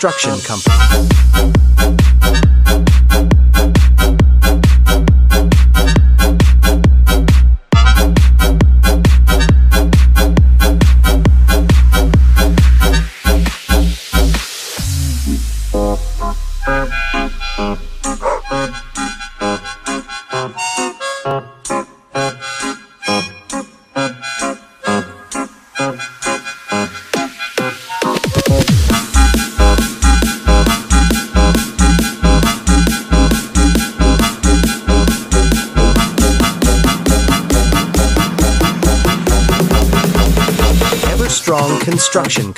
Construction Company. Everstrong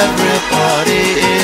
Disorder!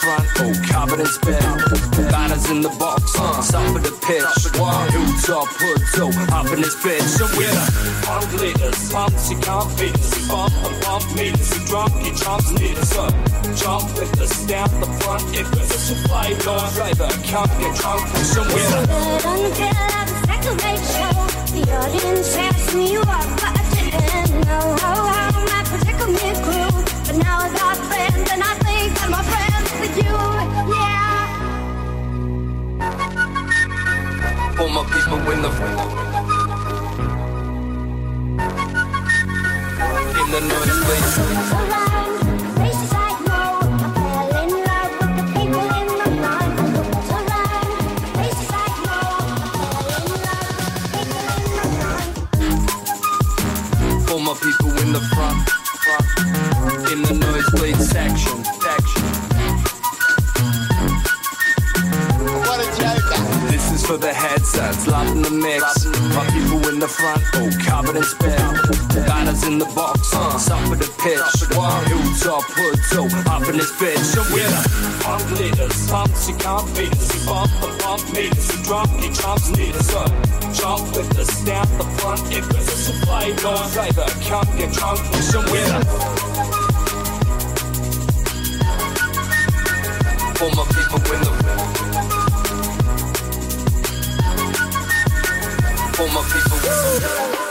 Front, oh, in spit. Batters in the box, uh, stop at the pitch. Hilltop, hood, so up in this bitch. So we're the punk leaders, pumps you can't beat us. Bump and pump meters, you drunk, you chumps need us. So jump with us, down the front, if it's a fight, Lord driver, can't get drunk. So we're the Stood until I was second-rate show. The audience asked me what, but I didn't know how, how my predicament grew. But now I got friends, and I my people in the In the nosebleed headsets, in the mix. My people in the front, oh, covered in spit. Batters in the box, uh, at the pitch. Hilltop, hood, so up in this bitch. So we're the punk leaders, pumps you can't beat us. Bump and bump meters, you drunk, you chumps need us. Uh, jump with us down the front, if it's a fight, Lord driver, can't get drunk. So we're the for my people in the for my people.